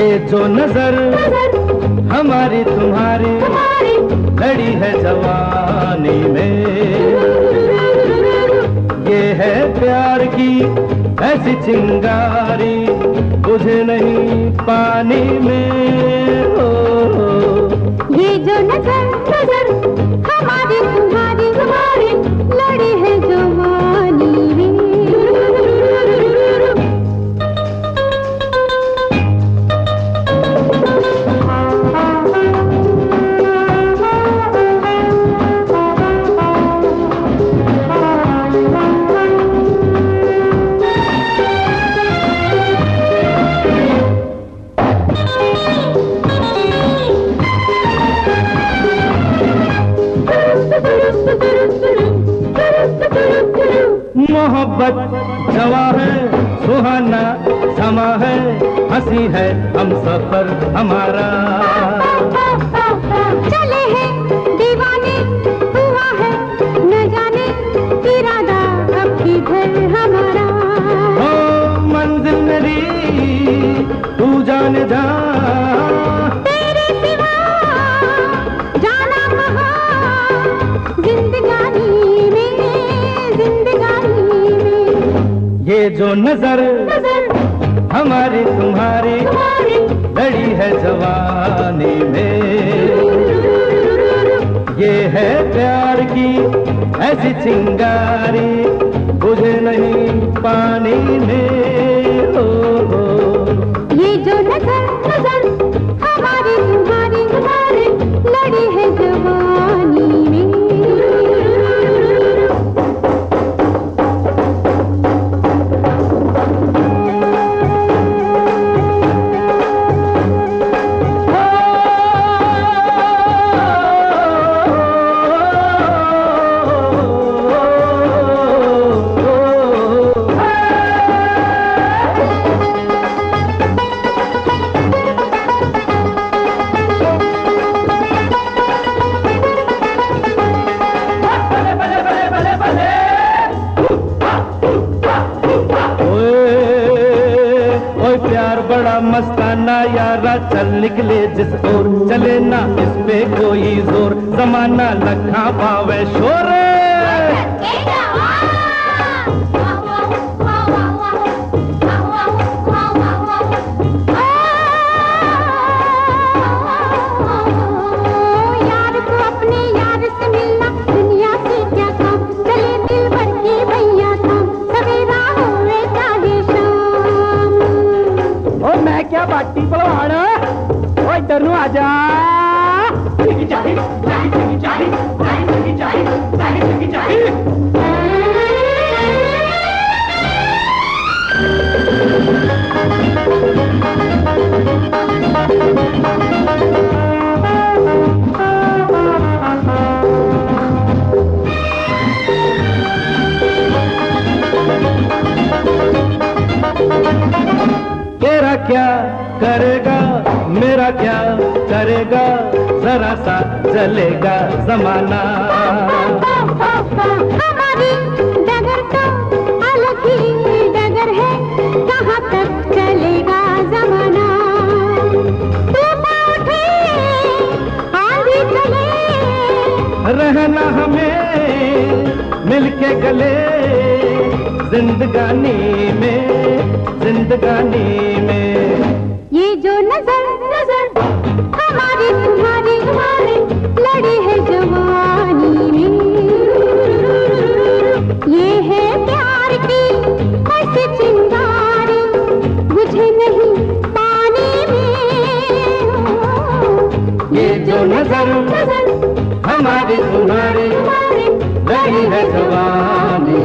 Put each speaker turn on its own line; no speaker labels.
ये
जो नज़र हमारी तुम्हारी
तुम्हारी।
लड़ी है जवानी में। ये है प्यार की ऐसी चिंगारी बुझे नहीं पानी में। मोहब्बत जवा है सुहाना समा है हँसी है हम सफ़र हमारा।
चले हैं दीवाने हुआ है न जाने इरादा अब किधर हमारा।
ओ मंजिल मेरी तू जाने जा। ये जो नज़र
नज़र।
हमारी तुम्हारी लड़ी है जवानी में। ये है प्यार की ऐसी चिंगारी बुझे नहीं पानी में। ओ, हो। मस्ताना यारा, चल निकले जिस ओर। चले ना इस पे कोई ज़ोर। जमाना लखा पावे शोर।
मैं क्या बाटी पलवान ओ इधर नु आजा
क्या करेगा? मेरा क्या करेगा? जरा सा चलेगा जमाना।
हमारी डगर तो अलग ही डगर है। कहाँ तक चलेगा जमाना?
रहना हमें मिलके गले। जिंदगानी में जिंदगानी में।
ये जो नज़र नज़र हमारी तुम्हारी तुम्हारी लड़ी है जवानी में। ये है प्यार की ऐसी चिंगारी बुझे नहीं पानी में।
ये जो नज़र
नज़र
हमारी
तुम्हारी
लगी है जवानी